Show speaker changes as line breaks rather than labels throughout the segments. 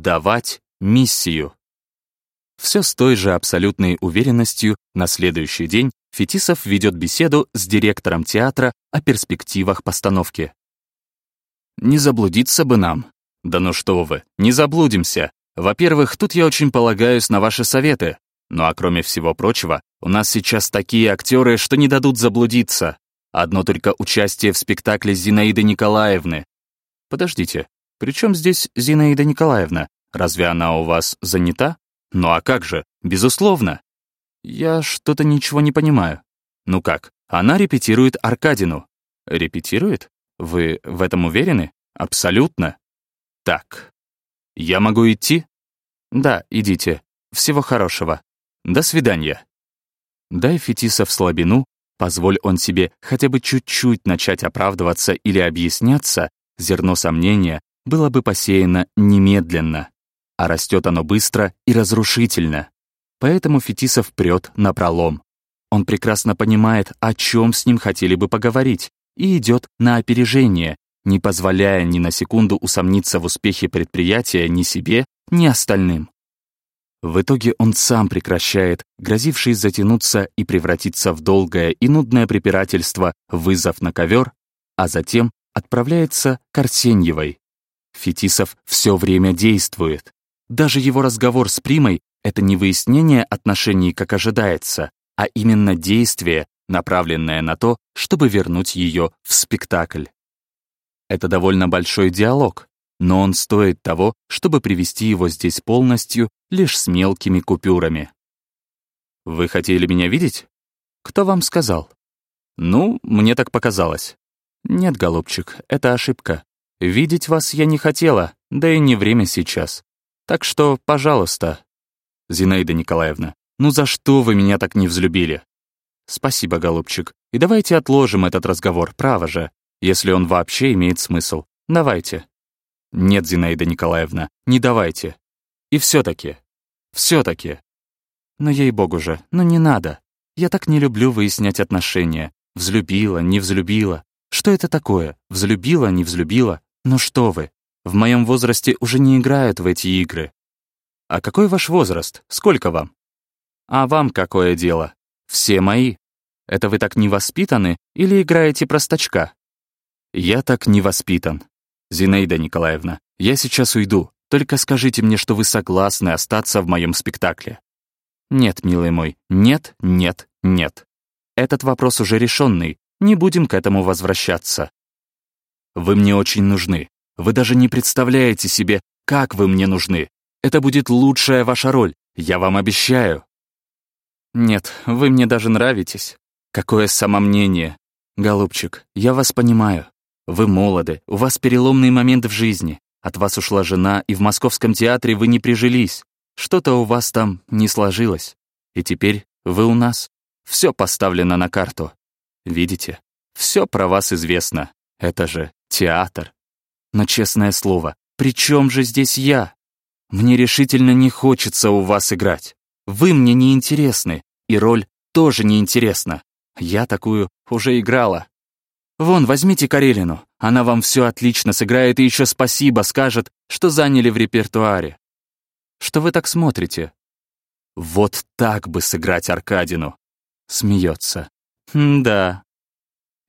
давать миссию. Все с той же абсолютной уверенностью на следующий день Фетисов ведет беседу с директором театра о перспективах постановки. «Не заблудиться бы нам». «Да ну что вы, не заблудимся. Во-первых, тут я очень полагаюсь на ваши советы. Ну а кроме всего прочего, у нас сейчас такие актеры, что не дадут заблудиться. Одно только участие в спектакле Зинаиды Николаевны. Подождите, при чем здесь Зинаида Николаевна? Разве она у вас занята? Ну а как же, безусловно. Я что-то ничего не понимаю. Ну как, она репетирует Аркадину. Репетирует? Вы в этом уверены? Абсолютно. Так. Я могу идти? Да, идите. Всего хорошего. До свидания. Дай Фетисов слабину, позволь он себе хотя бы чуть-чуть начать оправдываться или объясняться, зерно сомнения было бы посеяно немедленно, а растет оно быстро и разрушительно. Поэтому Фетисов прет на пролом. Он прекрасно понимает, о чем с ним хотели бы поговорить, и идет на опережение, не позволяя ни на секунду усомниться в успехе предприятия ни себе, ни остальным. В итоге он сам прекращает, грозивший затянуться и превратиться в долгое и нудное препирательство, вызов на ковер, а затем отправляется к Арсеньевой. Фетисов все время действует. Даже его разговор с Примой — это не выяснение отношений, как ожидается, а именно действие, направленное на то, чтобы вернуть ее в спектакль. Это довольно большой диалог, но он стоит того, чтобы привести его здесь полностью, лишь с мелкими купюрами. «Вы хотели меня видеть? Кто вам сказал?» «Ну, мне так показалось». «Нет, голубчик, это ошибка. Видеть вас я не хотела, да и не время сейчас. Так что, пожалуйста». «Зинаида Николаевна, ну за что вы меня так не взлюбили?» «Спасибо, голубчик. И давайте отложим этот разговор, право же, если он вообще имеет смысл. Давайте». «Нет, Зинаида Николаевна, не давайте. И все-таки, все-таки». «Но ей-богу же, ну не надо. Я так не люблю выяснять отношения. Взлюбила, не взлюбила. Что это такое? Взлюбила, не взлюбила? Ну что вы, в моем возрасте уже не играют в эти игры. А какой ваш возраст? Сколько вам? А вам какое дело? Все мои. Это вы так не воспитаны или играете простачка? Я так не воспитан. Зинаида Николаевна, я сейчас уйду. Только скажите мне, что вы согласны остаться в моем спектакле. Нет, милый мой, нет, нет, нет. Этот вопрос уже решенный. Не будем к этому возвращаться. Вы мне очень нужны. Вы даже не представляете себе, как вы мне нужны. Это будет лучшая ваша роль, я вам обещаю. Нет, вы мне даже нравитесь. Какое самомнение. Голубчик, я вас понимаю. Вы молоды, у вас переломный момент в жизни. От вас ушла жена, и в московском театре вы не прижились. Что-то у вас там не сложилось. И теперь вы у нас. Все поставлено на карту. Видите, все про вас известно. Это же театр. Но, честное слово, при чем же здесь я? Мне решительно не хочется у вас играть. Вы мне не интересны, и роль тоже не интересна. Я такую уже играла. Вон, возьмите Карелину. Она вам все отлично сыграет и еще спасибо скажет, что заняли в репертуаре. Что вы так смотрите? Вот так бы сыграть Аркадину. Смеется. да,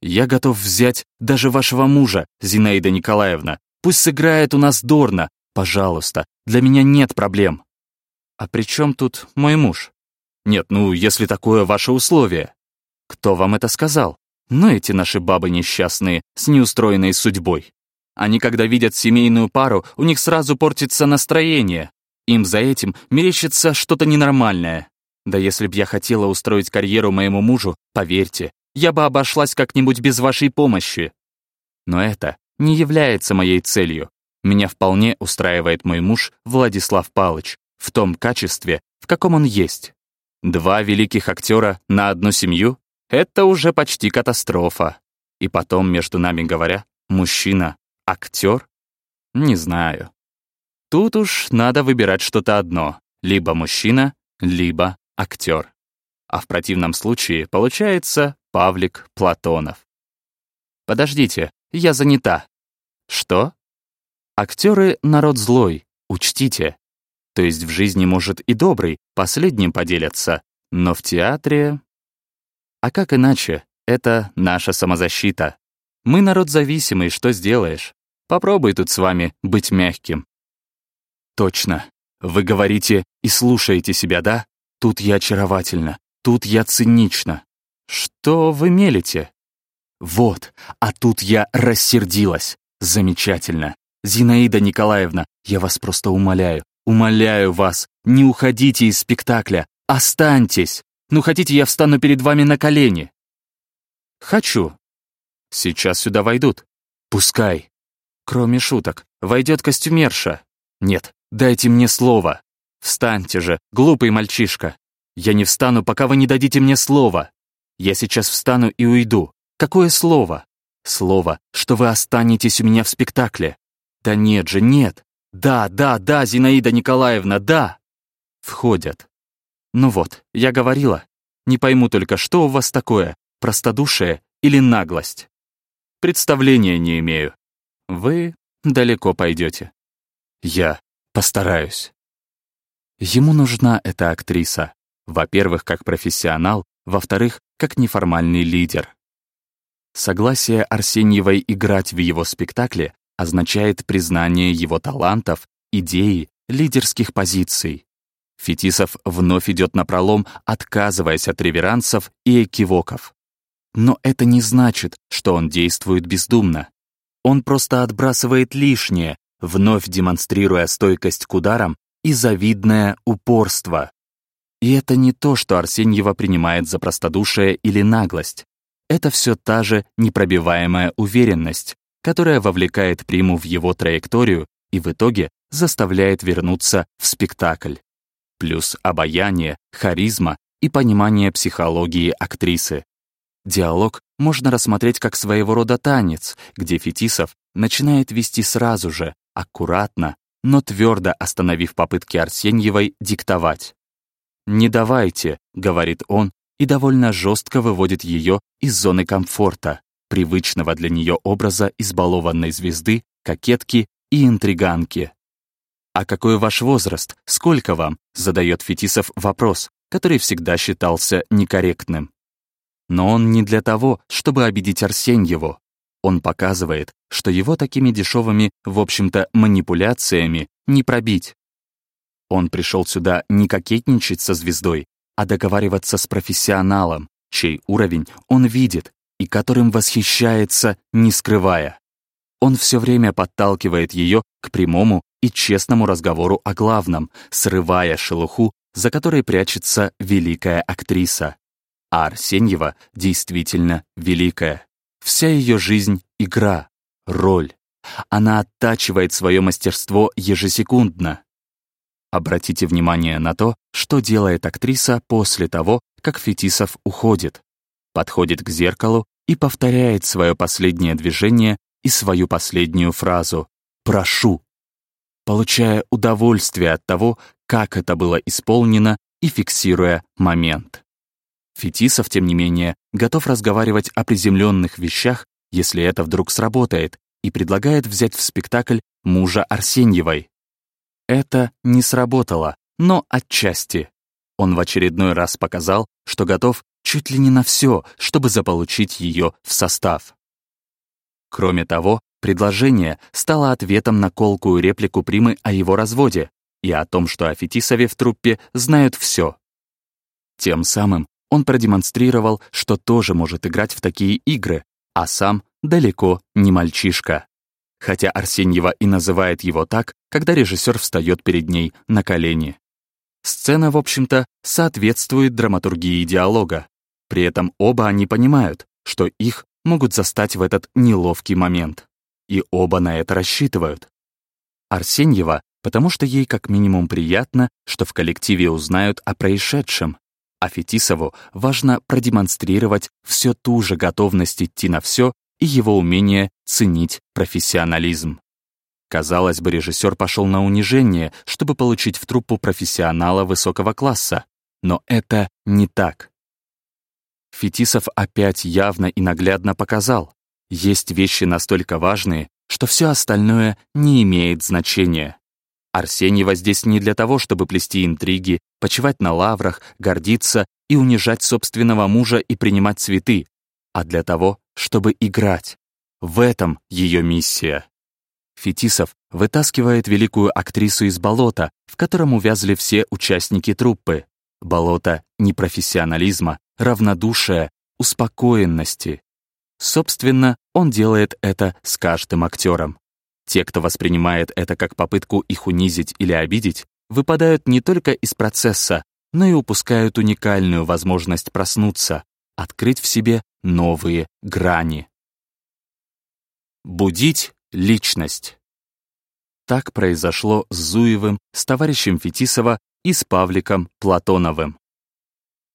я готов взять даже вашего мужа, Зинаида Николаевна. Пусть сыграет у нас Дорна. Пожалуйста, для меня нет проблем. А при чем тут мой муж? Нет, ну, если такое ваше условие. Кто вам это сказал? Ну, эти наши бабы несчастные, с неустроенной судьбой. Они, когда видят семейную пару, у них сразу портится настроение. Им за этим мерещится что-то ненормальное. Да если б я хотела устроить карьеру моему мужу, поверьте, я бы обошлась как-нибудь без вашей помощи. Но это не является моей целью. Меня вполне устраивает мой муж Владислав Палыч в том качестве, в каком он есть. Два великих актера на одну семью — это уже почти катастрофа. И потом, между нами говоря, мужчина — актер? Не знаю. Тут уж надо выбирать что-то одно. Либо мужчина, либо актер. А в противном случае получается Павлик Платонов. «Подождите, я занята». «Что?» Актеры — народ злой, Учтите. То есть в жизни, может, и добрый, последним поделятся, но в театре... А как иначе? Это наша самозащита. Мы народ зависимый, что сделаешь? Попробуй тут с вами быть мягким. Точно. Вы говорите и слушаете себя, да? Тут я очаровательна, тут я цинична. Что вы мелите? Вот, а тут я рассердилась. Замечательно. Зинаида Николаевна, я вас просто умоляю, умоляю вас, не уходите из спектакля, останьтесь. Ну, хотите, я встану перед вами на колени? Хочу. Сейчас сюда войдут. Пускай. Кроме шуток, войдет костюмерша. Нет, дайте мне слово. Встаньте же, глупый мальчишка. Я не встану, пока вы не дадите мне слово. Я сейчас встану и уйду. Какое слово? Слово, что вы останетесь у меня в спектакле. Да нет же, нет. Да, да, да, Зинаида Николаевна, да. Входят. Ну вот, я говорила. Не пойму только, что у вас такое, простодушие или наглость. Представления не имею. Вы далеко пойдете. Я постараюсь. Ему нужна эта актриса. Во-первых, как профессионал, во-вторых, как неформальный лидер. Согласие Арсеньевой играть в его спектакле означает признание его талантов, идеи, лидерских позиций. Фетисов вновь идет на пролом, отказываясь от реверансов и экивоков. Но это не значит, что он действует бездумно. Он просто отбрасывает лишнее, вновь демонстрируя стойкость к ударам и завидное упорство. И это не то, что Арсеньева принимает за простодушие или наглость. Это все та же непробиваемая уверенность, которая вовлекает приму в его траекторию и в итоге заставляет вернуться в спектакль. Плюс обаяние, харизма и понимание психологии актрисы. Диалог можно рассмотреть как своего рода танец, где Фетисов начинает вести сразу же, аккуратно, но твердо остановив попытки Арсеньевой диктовать. «Не давайте», — говорит он, и довольно жестко выводит ее из зоны комфорта, привычного для нее образа избалованной звезды, кокетки и интриганки. «А какой ваш возраст? Сколько вам?» — задает Фетисов вопрос, который всегда считался некорректным. Но он не для того, чтобы обидеть Арсеньеву. Он показывает, что его такими дешевыми, в общем-то, манипуляциями не пробить. Он пришел сюда не кокетничать со звездой, а договариваться с профессионалом, чей уровень он видит и которым восхищается, не скрывая. Он все время подталкивает ее к прямому и честному разговору о главном, срывая шелуху, за которой прячется великая актриса. А Арсеньева действительно великая. Вся ее жизнь — игра, роль. Она оттачивает свое мастерство ежесекундно. Обратите внимание на то, что делает актриса после того, как Фетисов уходит. Подходит к зеркалу и повторяет свое последнее движение и свою последнюю фразу «прошу», получая удовольствие от того, как это было исполнено и фиксируя момент. Фетисов, тем не менее, готов разговаривать о приземленных вещах, если это вдруг сработает, и предлагает взять в спектакль мужа Арсеньевой. Это не сработало, но отчасти. Он в очередной раз показал, что готов чуть ли не на все, чтобы заполучить ее в состав. Кроме того, предложение стало ответом на колкую реплику Примы о его разводе и о том, что о Фетисове в труппе знают все. Тем самым он продемонстрировал, что тоже может играть в такие игры, а сам далеко не мальчишка хотя Арсеньева и называет его так, когда режиссер встает перед ней на колени. Сцена, в общем-то, соответствует драматургии диалога. При этом оба они понимают, что их могут застать в этот неловкий момент. И оба на это рассчитывают. Арсеньева, потому что ей как минимум приятно, что в коллективе узнают о происшедшем, а Фетисову важно продемонстрировать все ту же готовность идти на все и его умение ценить профессионализм. Казалось бы, режиссер пошел на унижение, чтобы получить в труппу профессионала высокого класса, но это не так. Фетисов опять явно и наглядно показал, есть вещи настолько важные, что все остальное не имеет значения. Арсеньева здесь не для того, чтобы плести интриги, почивать на лаврах, гордиться и унижать собственного мужа и принимать цветы, а для того, чтобы играть. В этом ее миссия. Фетисов вытаскивает великую актрису из болота, в котором увязли все участники труппы. Болото непрофессионализма, равнодушия, успокоенности. Собственно, он делает это с каждым актером. Те, кто воспринимает это как попытку их унизить или обидеть, выпадают не только из процесса, но и упускают уникальную возможность проснуться, открыть в себе новые грани. Будить личность. Так произошло с Зуевым, с товарищем Фетисова и с Павликом Платоновым.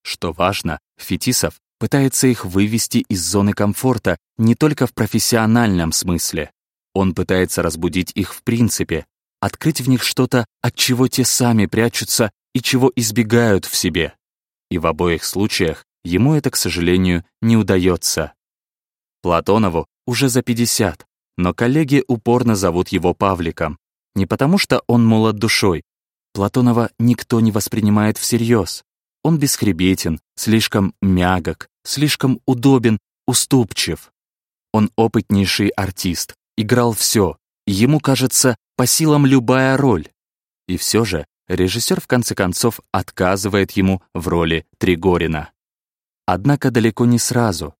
Что важно, Фетисов пытается их вывести из зоны комфорта не только в профессиональном смысле. Он пытается разбудить их в принципе, открыть в них что-то, от чего те сами прячутся и чего избегают в себе. И в обоих случаях ему это, к сожалению, не удается. Платонову уже за 50, но коллеги упорно зовут его Павликом. Не потому что он молод душой. Платонова никто не воспринимает всерьез. Он бесхребетен, слишком мягок, слишком удобен, уступчив. Он опытнейший артист, играл все, и ему кажется по силам любая роль. И все же режиссер в конце концов отказывает ему в роли Тригорина. Однако далеко не сразу.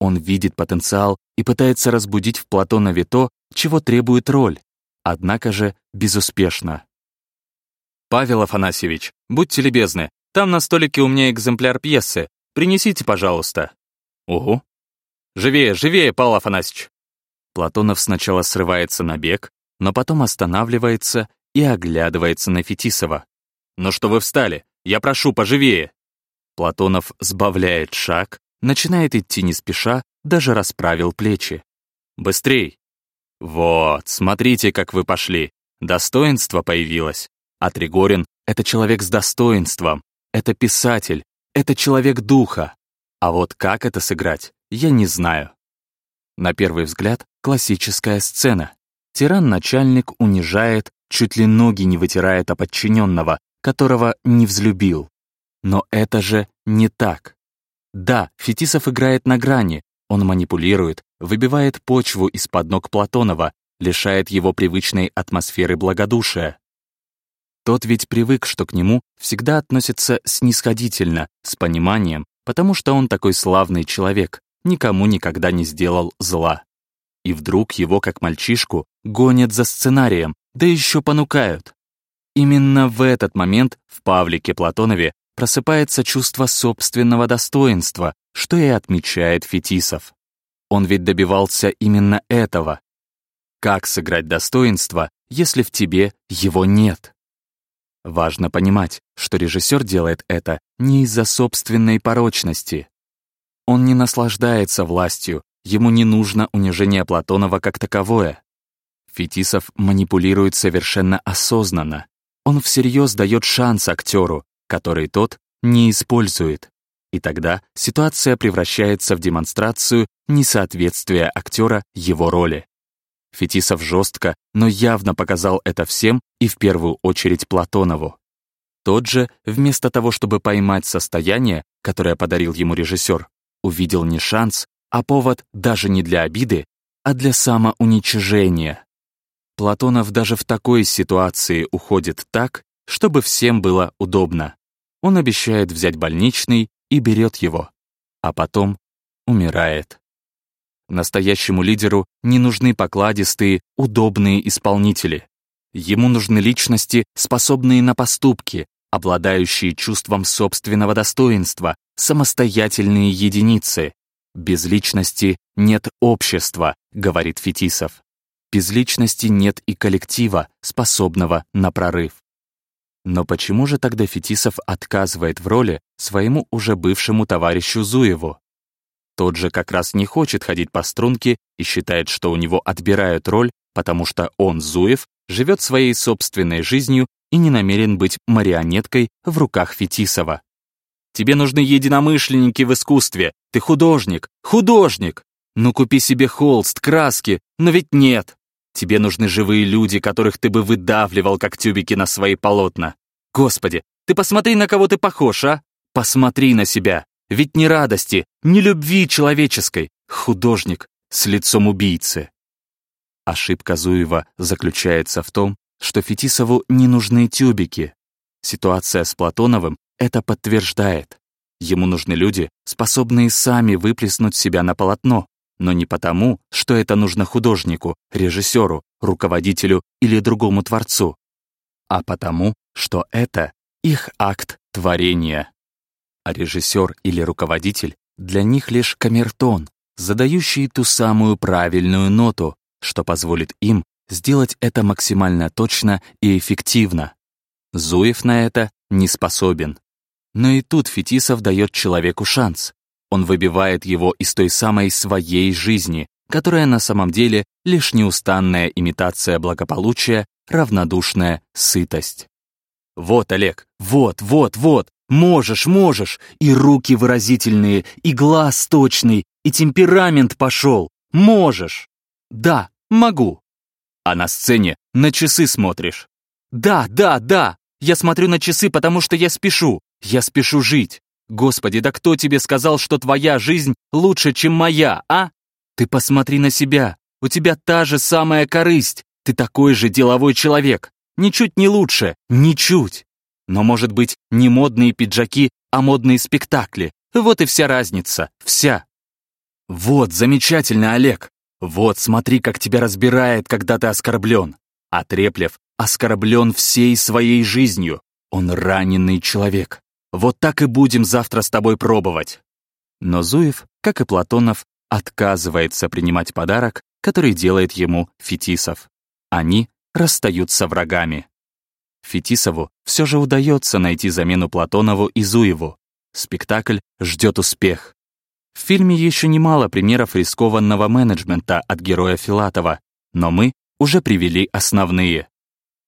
Он видит потенциал и пытается разбудить в Платонове то, чего требует роль, однако же безуспешно. «Павел Афанасьевич, будьте любезны, там на столике у меня экземпляр пьесы. Принесите, пожалуйста». «Угу». «Живее, живее, Павел Афанасьевич». Платонов сначала срывается на бег, но потом останавливается и оглядывается на Фетисова. «Ну что вы встали? Я прошу, поживее!» Платонов сбавляет шаг, начинает идти не спеша, даже расправил плечи. «Быстрей!» «Вот, смотрите, как вы пошли. Достоинство появилось. А Тригорин — это человек с достоинством, это писатель, это человек духа. А вот как это сыграть, я не знаю. На первый взгляд, классическая сцена. Тиран-начальник унижает, чуть ли ноги не вытирает о подчиненного, которого не взлюбил. Но это же не так. Да, Фетисов играет на грани, он манипулирует, выбивает почву из-под ног Платонова, лишает его привычной атмосферы благодушия. Тот ведь привык, что к нему всегда относятся снисходительно, с пониманием, потому что он такой славный человек, никому никогда не сделал зла. И вдруг его, как мальчишку, гонят за сценарием, да еще понукают. Именно в этот момент в Павлике Платонове просыпается чувство собственного достоинства, что и отмечает Фетисов. Он ведь добивался именно этого. Как сыграть достоинство, если в тебе его нет? Важно понимать, что режиссер делает это не из-за собственной порочности. Он не наслаждается властью, ему не нужно унижение Платонова как таковое. Фетисов манипулирует совершенно осознанно. Он всерьез дает шанс актеру, который тот не использует. И тогда ситуация превращается в демонстрацию несоответствия актера его роли. Фетисов жестко, но явно показал это всем и в первую очередь Платонову. Тот же, вместо того, чтобы поймать состояние, которое подарил ему режиссер, увидел не шанс, а повод даже не для обиды, а для самоуничижения. Платонов даже в такой ситуации уходит так, чтобы всем было удобно. Он обещает взять больничный и берет его, а потом умирает. Настоящему лидеру не нужны покладистые, удобные исполнители. Ему нужны личности, способные на поступки, обладающие чувством собственного достоинства, самостоятельные единицы. Без личности нет общества, говорит Фетисов. Без личности нет и коллектива, способного на прорыв. Но почему же тогда Фетисов отказывает в роли своему уже бывшему товарищу Зуеву? Тот же как раз не хочет ходить по струнке и считает, что у него отбирают роль, потому что он, Зуев, живет своей собственной жизнью и не намерен быть марионеткой в руках Фетисова. «Тебе нужны единомышленники в искусстве. Ты художник, художник! Ну купи себе холст, краски, но ведь нет. Тебе нужны живые люди, которых ты бы выдавливал, как тюбики на свои полотна. Господи, ты посмотри, на кого ты похож, а? Посмотри на себя. Ведь ни радости, ни любви человеческой. Художник с лицом убийцы. Ошибка Зуева заключается в том, что Фетисову не нужны тюбики. Ситуация с Платоновым это подтверждает. Ему нужны люди, способные сами выплеснуть себя на полотно, но не потому, что это нужно художнику, режиссеру, руководителю или другому творцу, а потому, что это их акт творения. А режиссер или руководитель для них лишь камертон, задающий ту самую правильную ноту, что позволит им сделать это максимально точно и эффективно. Зуев на это не способен. Но и тут Фетисов дает человеку шанс. Он выбивает его из той самой своей жизни, которая на самом деле лишь неустанная имитация благополучия, равнодушная сытость. Вот, Олег, вот, вот, вот, можешь, можешь, и руки выразительные, и глаз точный, и темперамент пошел, можешь. Да, могу. А на сцене на часы смотришь. Да, да, да, я смотрю на часы, потому что я спешу, я спешу жить. Господи, да кто тебе сказал, что твоя жизнь лучше, чем моя, а? Ты посмотри на себя. У тебя та же самая корысть. Ты такой же деловой человек. Ничуть не лучше. Ничуть. Но, может быть, не модные пиджаки, а модные спектакли. Вот и вся разница. Вся. Вот, замечательно, Олег. Вот, смотри, как тебя разбирает, когда ты оскорблен. А Треплев оскорблен всей своей жизнью. Он раненый человек. Вот так и будем завтра с тобой пробовать». Но Зуев, как и Платонов, отказывается принимать подарок, который делает ему Фетисов. Они расстаются врагами. Фетисову все же удается найти замену Платонову и Зуеву. Спектакль ждет успех. В фильме еще немало примеров рискованного менеджмента от героя Филатова, но мы уже привели основные.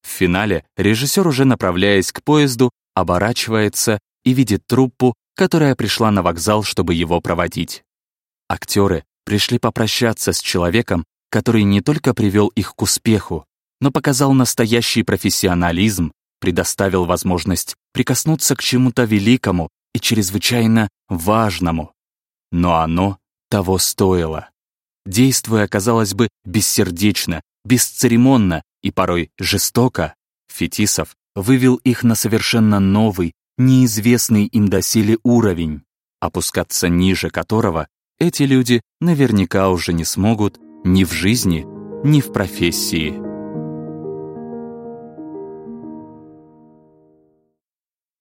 В финале режиссер, уже направляясь к поезду, оборачивается и видит труппу, которая пришла на вокзал, чтобы его проводить. Актеры пришли попрощаться с человеком, который не только привел их к успеху, но показал настоящий профессионализм, предоставил возможность прикоснуться к чему-то великому и чрезвычайно важному. Но оно того стоило. Действуя, казалось бы, бессердечно, бесцеремонно и порой жестоко, Фетисов вывел их на совершенно новый, неизвестный им доселе уровень, опускаться ниже которого эти люди наверняка уже не смогут ни в жизни, ни в профессии.